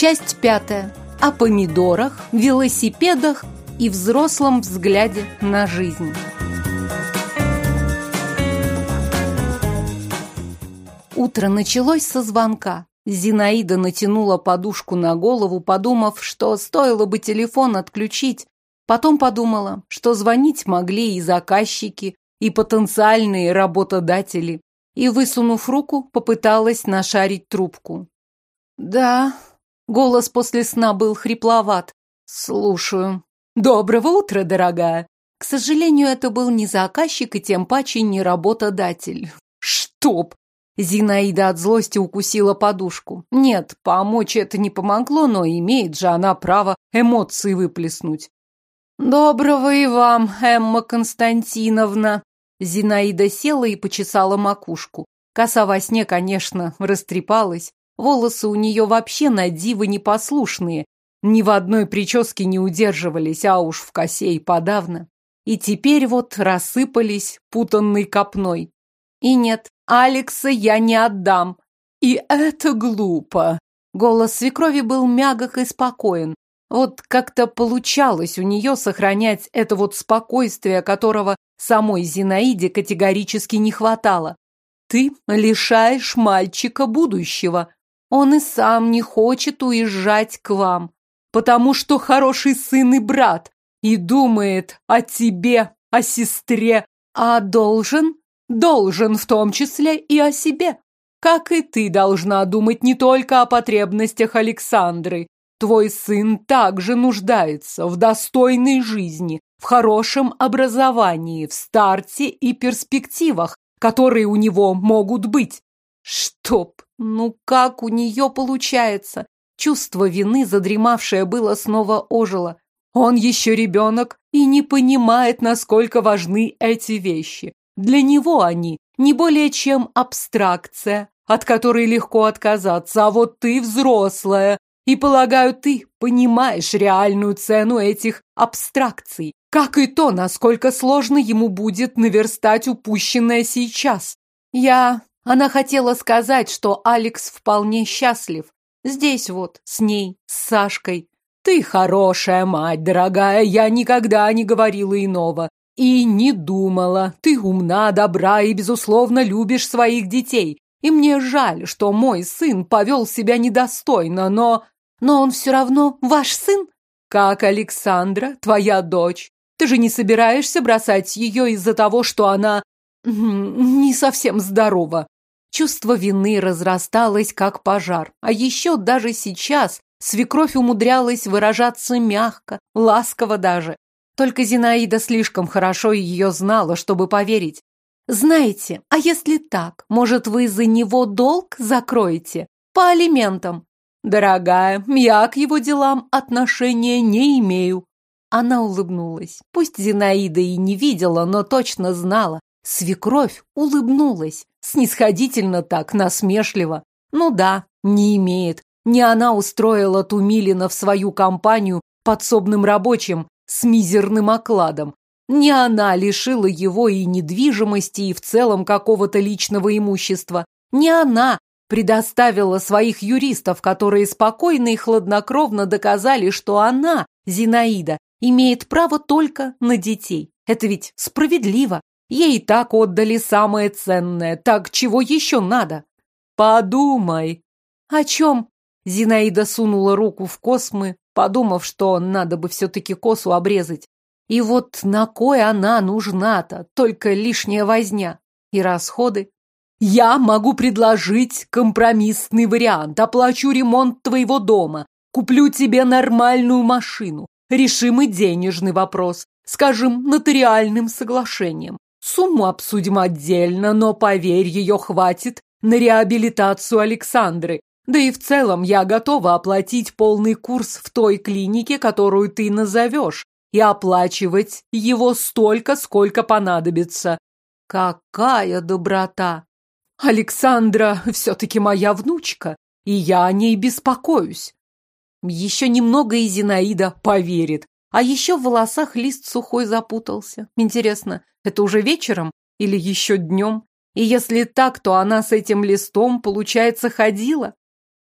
Часть пятая. О помидорах, велосипедах и взрослом взгляде на жизнь. Утро началось со звонка. Зинаида натянула подушку на голову, подумав, что стоило бы телефон отключить. Потом подумала, что звонить могли и заказчики, и потенциальные работодатели. И, высунув руку, попыталась нашарить трубку. «Да», — голос после сна был хрипловат. «Слушаю». «Доброго утра, дорогая». К сожалению, это был не заказчик и тем паче не работодатель. «Чтоб!» Зинаида от злости укусила подушку. Нет, помочь это не помогло, но имеет же она право эмоции выплеснуть. «Доброго и вам, Эмма Константиновна!» Зинаида села и почесала макушку. Коса во сне, конечно, растрепалась. Волосы у нее вообще на диво непослушные. Ни в одной прическе не удерживались, а уж в косе и подавно. И теперь вот рассыпались путанной копной. И нет, Алекса я не отдам. И это глупо. Голос свекрови был мягок и спокоен. Вот как-то получалось у нее сохранять это вот спокойствие, которого самой Зинаиде категорически не хватало. Ты лишаешь мальчика будущего. Он и сам не хочет уезжать к вам, потому что хороший сын и брат, и думает о тебе, о сестре, а должен должен в том числе и о себе. Как и ты должна думать не только о потребностях Александры. Твой сын также нуждается в достойной жизни, в хорошем образовании, в старте и перспективах, которые у него могут быть. Чтоб, ну как у нее получается? Чувство вины, задремавшее было, снова ожило. Он еще ребенок и не понимает, насколько важны эти вещи. Для него они не более чем абстракция, от которой легко отказаться, а вот ты взрослая, и, полагаю, ты понимаешь реальную цену этих абстракций, как и то, насколько сложно ему будет наверстать упущенное сейчас. Я... Она хотела сказать, что Алекс вполне счастлив. Здесь вот, с ней, с Сашкой. Ты хорошая мать, дорогая, я никогда не говорила иного. И не думала. Ты умна, добра и, безусловно, любишь своих детей. И мне жаль, что мой сын повел себя недостойно, но... Но он все равно ваш сын? Как Александра, твоя дочь. Ты же не собираешься бросать ее из-за того, что она... не совсем здорова. Чувство вины разрасталось, как пожар. А еще даже сейчас свекровь умудрялась выражаться мягко, ласково даже. Только Зинаида слишком хорошо ее знала, чтобы поверить. «Знаете, а если так, может, вы за него долг закроете? По алиментам?» «Дорогая, я к его делам отношения не имею». Она улыбнулась. Пусть Зинаида и не видела, но точно знала. Свекровь улыбнулась. Снисходительно так, насмешливо. Ну да, не имеет. Не она устроила Тумилина в свою компанию подсобным рабочим, с мизерным окладом. Не она лишила его и недвижимости, и в целом какого-то личного имущества. Не она предоставила своих юристов, которые спокойно и хладнокровно доказали, что она, Зинаида, имеет право только на детей. Это ведь справедливо. Ей и так отдали самое ценное. Так чего еще надо? Подумай. О чем? Зинаида сунула руку в космы, подумав, что надо бы все-таки косу обрезать. И вот на кой она нужна-то? Только лишняя возня. И расходы. Я могу предложить компромиссный вариант. Оплачу ремонт твоего дома. Куплю тебе нормальную машину. Решим и денежный вопрос. Скажем, нотариальным соглашением. Сумму обсудим отдельно, но, поверь, ее хватит на реабилитацию Александры. Да и в целом я готова оплатить полный курс в той клинике, которую ты назовешь, и оплачивать его столько, сколько понадобится. Какая доброта! Александра все-таки моя внучка, и я о ней беспокоюсь. Еще немного и Зинаида поверит. А еще в волосах лист сухой запутался. Интересно, это уже вечером или еще днем? И если так, то она с этим листом, получается, ходила?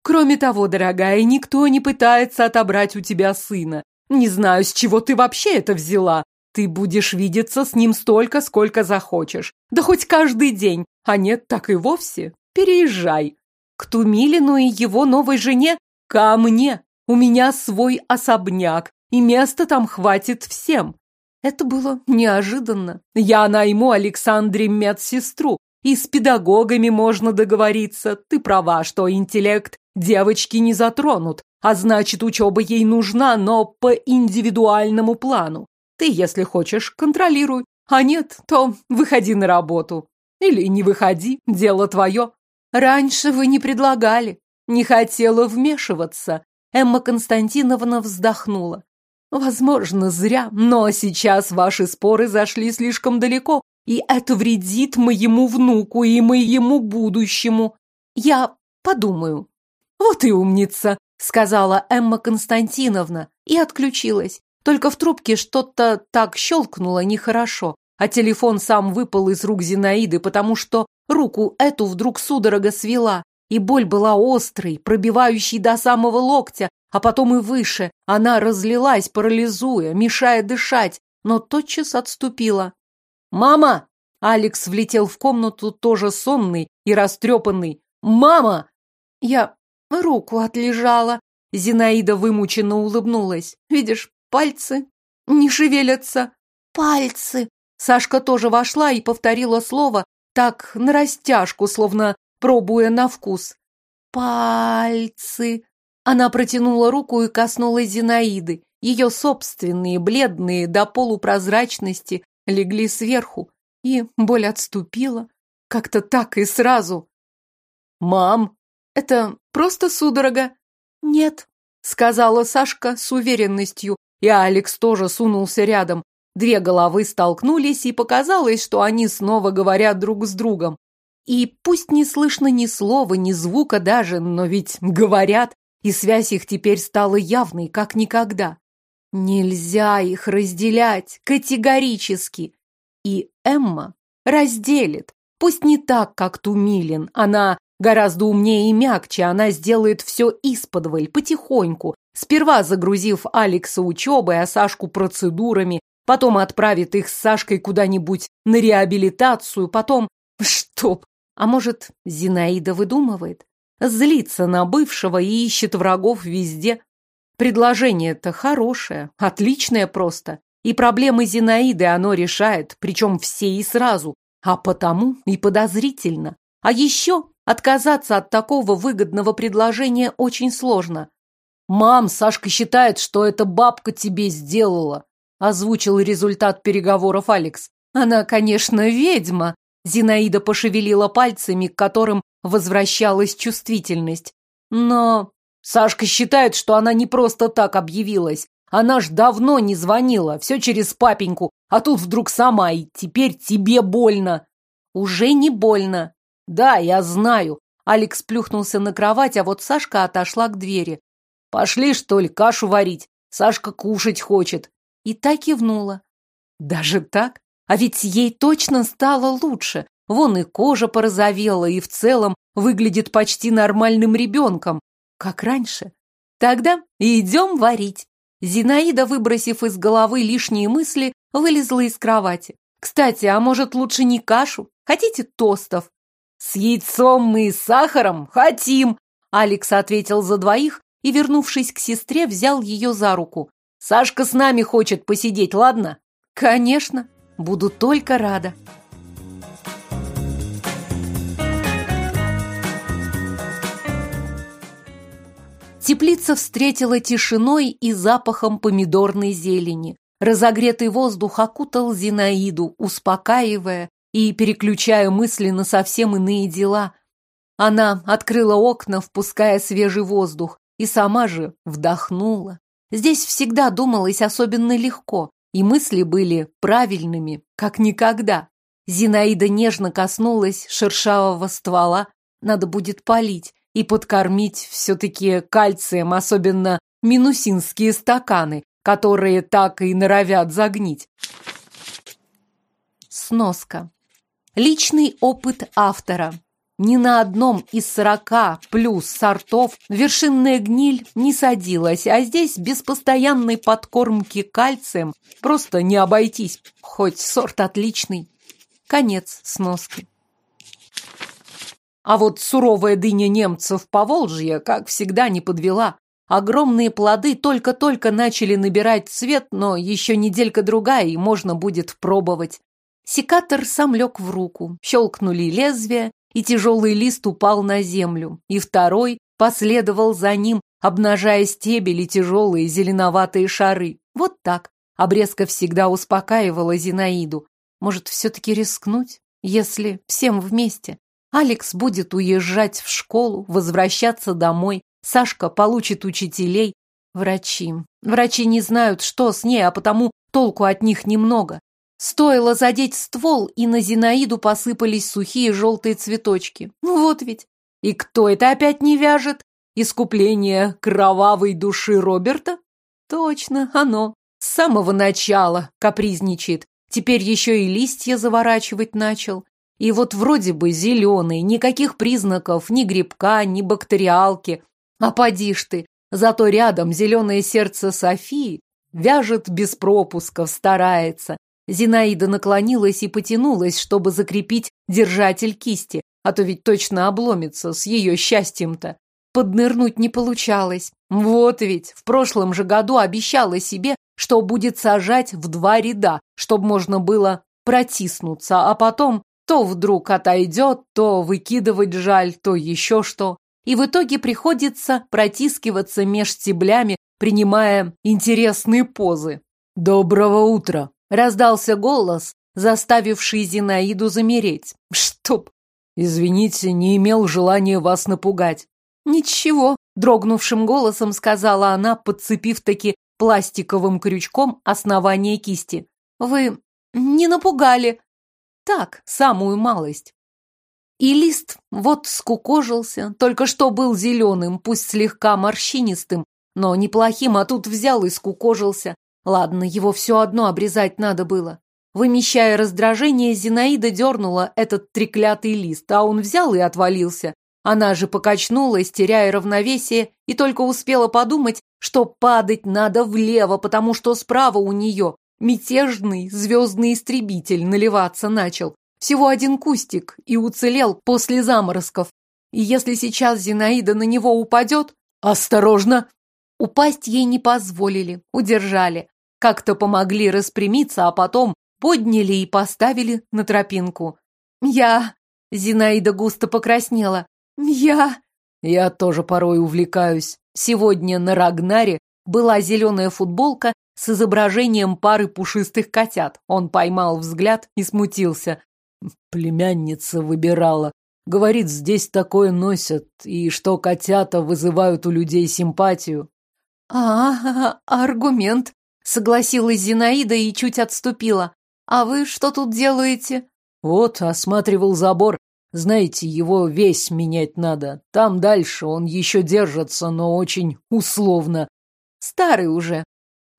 Кроме того, дорогая, никто не пытается отобрать у тебя сына. Не знаю, с чего ты вообще это взяла. Ты будешь видеться с ним столько, сколько захочешь. Да хоть каждый день. А нет, так и вовсе. Переезжай. К Тумилину и его новой жене? Ко мне. У меня свой особняк, и места там хватит всем. Это было неожиданно. Я найму Александре медсестру, и с педагогами можно договориться. Ты права, что интеллект девочки не затронут, а значит, учеба ей нужна, но по индивидуальному плану. Ты, если хочешь, контролируй, а нет, то выходи на работу. Или не выходи, дело твое. Раньше вы не предлагали, не хотела вмешиваться. Эмма Константиновна вздохнула. Возможно, зря, но сейчас ваши споры зашли слишком далеко, и это вредит моему внуку и моему будущему. Я подумаю. Вот и умница, сказала Эмма Константиновна и отключилась. Только в трубке что-то так щелкнуло нехорошо, а телефон сам выпал из рук Зинаиды, потому что руку эту вдруг судорога свела, и боль была острой, пробивающей до самого локтя, а потом и выше. Она разлилась, парализуя, мешая дышать, но тотчас отступила. «Мама!» Алекс влетел в комнату, тоже сонный и растрепанный. «Мама!» Я руку отлежала. Зинаида вымученно улыбнулась. «Видишь, пальцы не шевелятся». «Пальцы!» Сашка тоже вошла и повторила слово так на растяжку, словно пробуя на вкус. «Пальцы!» Она протянула руку и коснулась Зинаиды. Ее собственные, бледные, до полупрозрачности, легли сверху, и боль отступила. Как-то так и сразу. «Мам, это просто судорога?» «Нет», — сказала Сашка с уверенностью, и Алекс тоже сунулся рядом. Две головы столкнулись, и показалось, что они снова говорят друг с другом. И пусть не слышно ни слова, ни звука даже, но ведь говорят, и связь их теперь стала явной, как никогда. Нельзя их разделять категорически. И Эмма разделит. Пусть не так, как Тумилин. Она гораздо умнее и мягче. Она сделает все исподволь, потихоньку. Сперва загрузив Алекса учебой, а Сашку процедурами. Потом отправит их с Сашкой куда-нибудь на реабилитацию. Потом... Чтоб! А может, Зинаида выдумывает? Злится на бывшего и ищет врагов везде. Предложение-то хорошее, отличное просто. И проблемы Зинаиды оно решает, причем все и сразу, а потому и подозрительно. А еще отказаться от такого выгодного предложения очень сложно. «Мам, Сашка считает, что эта бабка тебе сделала», озвучил результат переговоров Алекс. «Она, конечно, ведьма», Зинаида пошевелила пальцами, к которым возвращалась чувствительность. Но Сашка считает, что она не просто так объявилась. Она ж давно не звонила, все через папеньку, а тут вдруг сама, и теперь тебе больно. Уже не больно. Да, я знаю. Алекс плюхнулся на кровать, а вот Сашка отошла к двери. Пошли, что ли, кашу варить? Сашка кушать хочет. И так кивнула. Даже так? А ведь ей точно стало лучше. Вон и кожа порозовела, и в целом выглядит почти нормальным ребенком, как раньше. Тогда идем варить. Зинаида, выбросив из головы лишние мысли, вылезла из кровати. Кстати, а может лучше не кашу? Хотите тостов? С яйцом и сахаром? Хотим! Алекс ответил за двоих и, вернувшись к сестре, взял ее за руку. Сашка с нами хочет посидеть, ладно? Конечно, буду только рада. Теплица встретила тишиной и запахом помидорной зелени. Разогретый воздух окутал Зинаиду, успокаивая и переключая мысли на совсем иные дела. Она открыла окна, впуская свежий воздух, и сама же вдохнула. Здесь всегда думалось особенно легко, и мысли были правильными, как никогда. Зинаида нежно коснулась шершавого ствола, надо будет полить, и подкормить все-таки кальцием, особенно минусинские стаканы, которые так и норовят загнить. Сноска. Личный опыт автора. Ни на одном из сорока плюс сортов вершинная гниль не садилась, а здесь без постоянной подкормки кальцием просто не обойтись, хоть сорт отличный. Конец сноски. А вот суровая дыня немцев по Волжье, как всегда, не подвела. Огромные плоды только-только начали набирать цвет, но еще неделька-другая, и можно будет пробовать. Секатор сам лег в руку, щелкнули лезвия, и тяжелый лист упал на землю, и второй последовал за ним, обнажая стебели тяжелые зеленоватые шары. Вот так. Обрезка всегда успокаивала Зинаиду. Может, все-таки рискнуть, если всем вместе? Алекс будет уезжать в школу, возвращаться домой. Сашка получит учителей. Врачи. Врачи не знают, что с ней, а потому толку от них немного. Стоило задеть ствол, и на Зинаиду посыпались сухие желтые цветочки. Ну вот ведь. И кто это опять не вяжет? Искупление кровавой души Роберта? Точно, оно. С самого начала капризничает. Теперь еще и листья заворачивать начал. И вот вроде бы зеленый, никаких признаков ни грибка, ни бактериалки. А поди ж ты, зато рядом зеленое сердце Софии вяжет без пропусков, старается. Зинаида наклонилась и потянулась, чтобы закрепить держатель кисти, а то ведь точно обломится с ее счастьем-то. Поднырнуть не получалось. Вот ведь, в прошлом же году обещала себе, что будет сажать в два ряда, чтобы можно было протиснуться, а потом то вдруг отойдет, то выкидывать жаль, то еще что. И в итоге приходится протискиваться меж стеблями, принимая интересные позы. «Доброго утра!» Раздался голос, заставивший Зинаиду замереть. Чтоб! Извините, не имел желания вас напугать. Ничего, дрогнувшим голосом сказала она, подцепив таки пластиковым крючком основание кисти. Вы не напугали. Так, самую малость. И лист вот скукожился, только что был зеленым, пусть слегка морщинистым, но неплохим, а тут взял и скукожился. Ладно, его все одно обрезать надо было. Вымещая раздражение, Зинаида дернула этот треклятый лист, а он взял и отвалился. Она же покачнулась, теряя равновесие, и только успела подумать, что падать надо влево, потому что справа у нее мятежный звездный истребитель наливаться начал. Всего один кустик и уцелел после заморозков. И если сейчас Зинаида на него упадет... Осторожно! Упасть ей не позволили, удержали. Как-то помогли распрямиться, а потом подняли и поставили на тропинку. Я... Зинаида густо покраснела. Я... Я тоже порой увлекаюсь. Сегодня на Рагнаре была зеленая футболка с изображением пары пушистых котят. Он поймал взгляд и смутился. Племянница выбирала. Говорит, здесь такое носят, и что котята вызывают у людей симпатию. А, аргумент. Согласилась Зинаида и чуть отступила. «А вы что тут делаете?» «Вот, осматривал забор. Знаете, его весь менять надо. Там дальше он еще держится, но очень условно. Старый уже».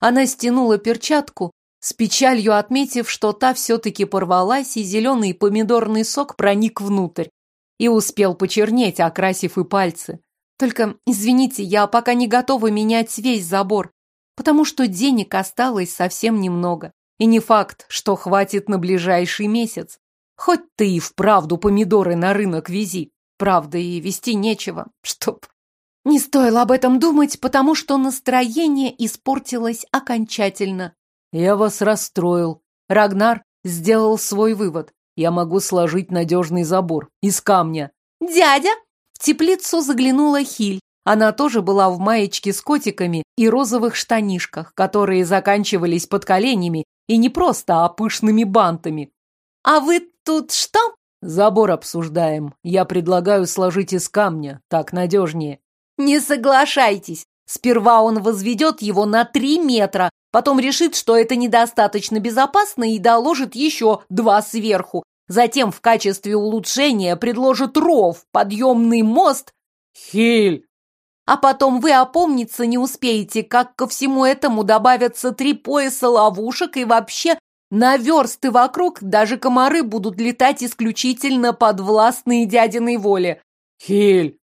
Она стянула перчатку, с печалью отметив, что та все-таки порвалась, и зеленый помидорный сок проник внутрь. И успел почернеть, окрасив и пальцы. Только, извините, я пока не готова менять весь забор потому что денег осталось совсем немного. И не факт, что хватит на ближайший месяц. Хоть ты и вправду помидоры на рынок вези. Правда, и вести нечего. Чтоб... Не стоило об этом думать, потому что настроение испортилось окончательно. Я вас расстроил. Рагнар сделал свой вывод. Я могу сложить надежный забор из камня. Дядя! В теплицу заглянула Хиль. Она тоже была в маечке с котиками и розовых штанишках, которые заканчивались под коленями и не просто, а пышными бантами. «А вы тут что?» «Забор обсуждаем. Я предлагаю сложить из камня. Так надежнее». «Не соглашайтесь. Сперва он возведет его на три метра, потом решит, что это недостаточно безопасно и доложит еще два сверху. Затем в качестве улучшения предложит ров, подъемный мост». «Хиль, а потом вы опомниться не успеете, как ко всему этому добавятся три пояса ловушек и вообще На версты вокруг даже комары будут летать исключительно под властные дядиной воли. Хиль!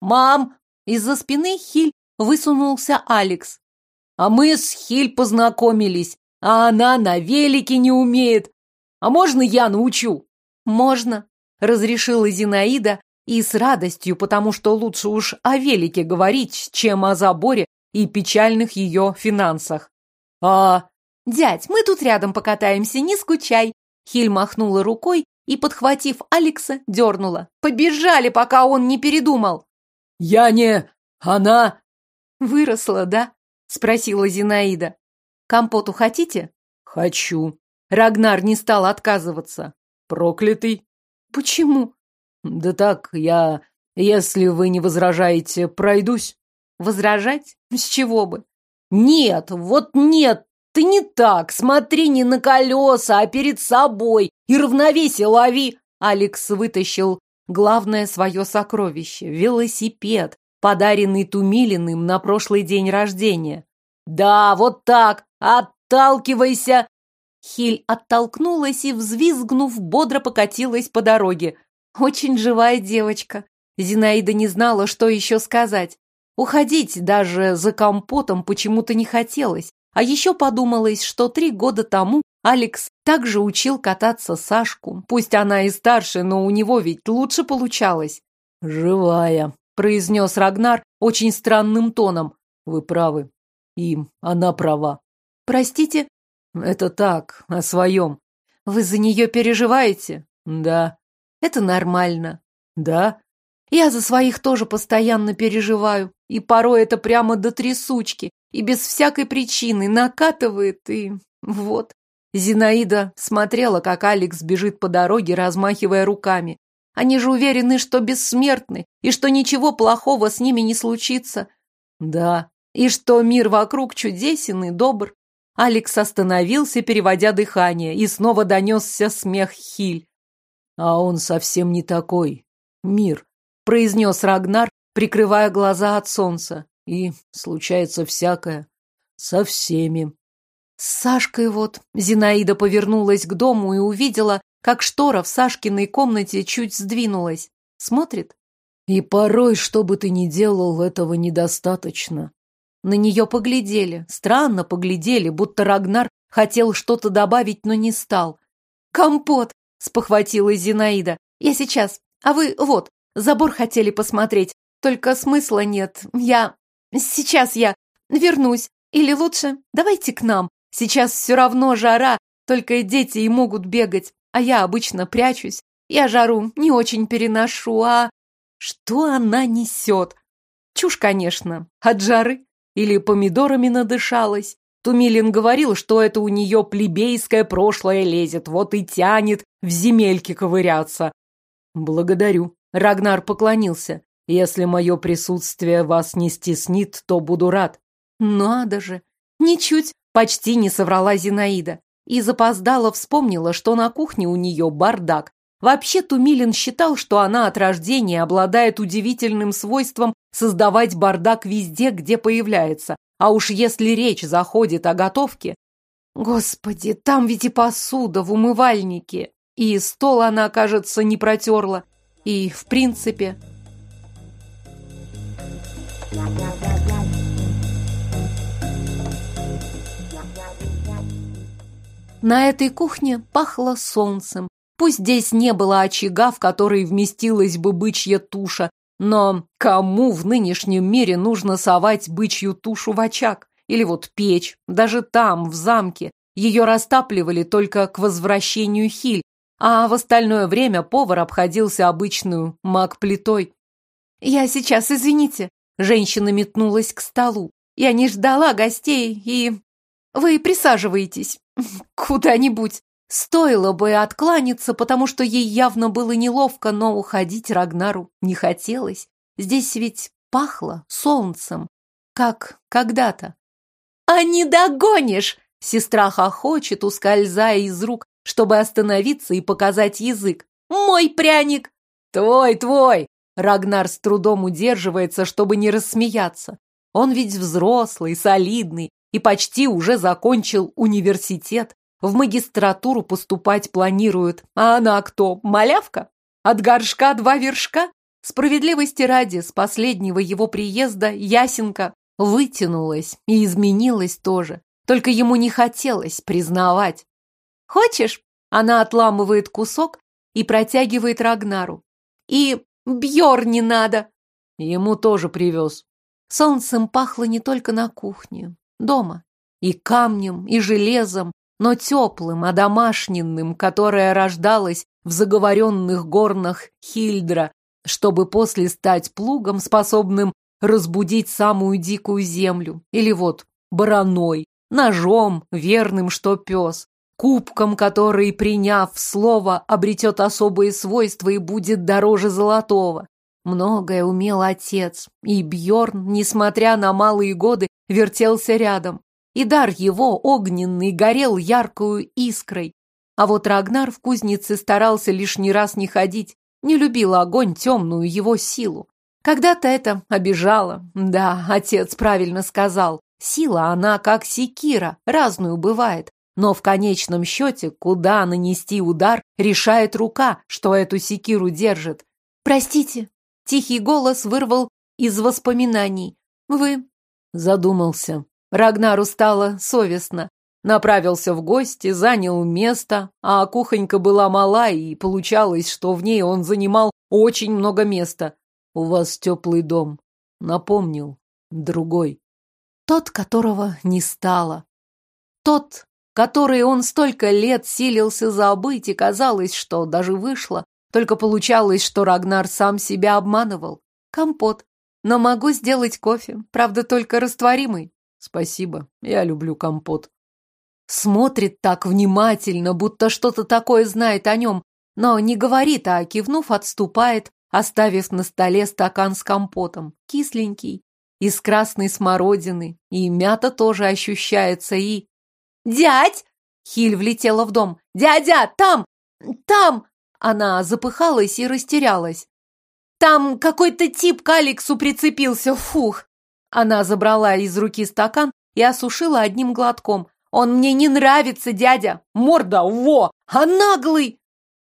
Мам! Из-за спины Хиль высунулся Алекс. А мы с Хиль познакомились, а она на велике не умеет. А можно я научу? Можно, разрешила Зинаида, и с радостью, потому что лучше уж о велике говорить, чем о заборе и печальных ее финансах. А... «Дядь, мы тут рядом покатаемся, не скучай!» Хиль махнула рукой и, подхватив Алекса, дернула. «Побежали, пока он не передумал!» «Я не... она...» «Выросла, да?» — спросила Зинаида. «Компоту хотите?» «Хочу». Рагнар не стал отказываться. «Проклятый». «Почему?» «Да так, я, если вы не возражаете, пройдусь». «Возражать? С чего бы?» «Нет, вот нет, ты не так. Смотри не на колеса, а перед собой. И равновесие лови». Алекс вытащил главное свое сокровище – велосипед, подаренный Тумилиным на прошлый день рождения. «Да, вот так. Отталкивайся!» Хиль оттолкнулась и, взвизгнув, бодро покатилась по дороге. Очень живая девочка. Зинаида не знала, что еще сказать. Уходить даже за компотом почему-то не хотелось. А еще подумалось, что три года тому Алекс также учил кататься Сашку. Пусть она и старше, но у него ведь лучше получалось. «Живая», — произнес Рагнар очень странным тоном. «Вы правы. И она права». «Простите?» «Это так, о своем». «Вы за нее переживаете?» «Да». Это нормально. Да? Я за своих тоже постоянно переживаю. И порой это прямо до трясучки. И без всякой причины накатывает, и вот. Зинаида смотрела, как Алекс бежит по дороге, размахивая руками. Они же уверены, что бессмертны, и что ничего плохого с ними не случится. Да, и что мир вокруг чудесен и добр. Алекс остановился, переводя дыхание, и снова донесся смех Хиль. А он совсем не такой. Мир, произнес Рагнар, прикрывая глаза от солнца. И случается всякое. Со всеми. С Сашкой вот. Зинаида повернулась к дому и увидела, как штора в Сашкиной комнате чуть сдвинулась. Смотрит. И порой, что бы ты ни делал, этого недостаточно. На нее поглядели, странно поглядели, будто Рагнар хотел что-то добавить, но не стал. «Компот!» спохватилась Зинаида. Я сейчас. А вы вот, забор хотели посмотреть. Только смысла нет. Я... Сейчас я вернусь. Или лучше, давайте к нам. Сейчас все равно жара, только дети и могут бегать. А я обычно прячусь. Я жару не очень переношу, а... Что она несет? Чушь, конечно. От жары. Или помидорами надышалась. Тумилин говорил, что это у нее плебейское прошлое лезет, вот и тянет в земельке ковыряться. Благодарю. Рагнар поклонился. Если мое присутствие вас не стеснит, то буду рад. Надо же. Ничуть почти не соврала Зинаида. И запоздала вспомнила, что на кухне у нее бардак. Вообще Тумилин считал, что она от рождения обладает удивительным свойством создавать бардак везде, где появляется, а уж если речь заходит о готовке... Господи, там ведь и посуда в умывальнике. И стол она, кажется, не протерла. И, в принципе... На этой кухне пахло солнцем. Пусть здесь не было очага, в который вместилась бы бычья туша, но кому в нынешнем мире нужно совать бычью тушу в очаг? Или вот печь? Даже там, в замке, ее растапливали только к возвращению Хиль, а в остальное время повар обходился обычную маг-плитой. «Я сейчас, извините», — женщина метнулась к столу. «Я не ждала гостей, и... Вы присаживаетесь куда-нибудь». Стоило бы откланяться, потому что ей явно было неловко, но уходить Рагнару не хотелось. Здесь ведь пахло солнцем, как когда-то. «А не догонишь!» Сестра хохочет, ускользая из рук, чтобы остановиться и показать язык. «Мой пряник!» «Твой, твой!» Рагнар с трудом удерживается, чтобы не рассмеяться. Он ведь взрослый, солидный и почти уже закончил университет. в магистратуру поступать планирует. А она кто, малявка? От горшка два вершка? Справедливости ради, с последнего его приезда Ясенка вытянулась и изменилась тоже. Только ему не хотелось признавать. «Хочешь?» Она отламывает кусок и протягивает Рагнару. «И Бьор не надо!» Ему тоже привез. Солнцем пахло не только на кухне, дома. И камнем, и железом, но теплым, а домашненным, которое рождалось в заговоренных горнах Хильдра, чтобы после стать плугом, способным разбудить самую дикую землю. Или вот бараной, ножом, верным, что пес, кубком, который, приняв слово, обретет особые свойства и будет дороже золотого. Многое умел отец, и Бьорн, несмотря на малые годы, вертелся рядом. И дар его, огненный, горел яркую искрой. А вот Рагнар в кузнице старался лишний раз не ходить, не любил огонь, темную его силу. Когда-то это обижало. Да, отец правильно сказал. Сила, она как секира, разную бывает. Но в конечном счете, куда нанести удар, решает рука, что эту секиру держит. «Простите», — тихий голос вырвал из воспоминаний. «Вы...» — задумался. Рагнару стало совестно. Направился в гости, занял место, а кухонька была мала, и получалось, что в ней он занимал очень много места. У вас теплый дом. Напомнил. Другой. Тот, которого не стало. Тот, который он столько лет силился забыть, и казалось, что даже вышло. Только получалось, что Рагнар сам себя обманывал. Компот. Но могу сделать кофе, правда, только растворимый. Спасибо, я люблю компот. Смотрит так внимательно, будто что-то такое знает о нем, но не говорит, а кивнув, отступает, оставив на столе стакан с компотом, кисленький, из красной смородины, и мята тоже ощущается, и... «Дядь!» — Хиль влетела в дом. «Дядя, там! Там!» Она запыхалась и растерялась. «Там какой-то тип к Алексу прицепился, фух!» Она забрала из руки стакан и осушила одним глотком. «Он мне не нравится, дядя! Морда, во! А наглый!»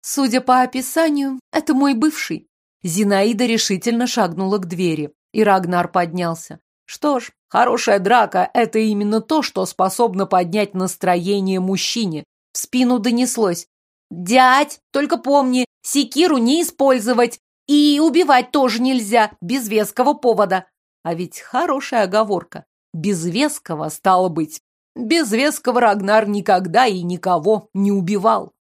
Судя по описанию, это мой бывший. Зинаида решительно шагнула к двери, и Рагнар поднялся. Что ж, хорошая драка – это именно то, что способно поднять настроение мужчине. В спину донеслось. «Дядь, только помни, секиру не использовать, и убивать тоже нельзя, без веского повода». А ведь хорошая оговорка. Без веского, стало быть. Без веского Рагнар никогда и никого не убивал.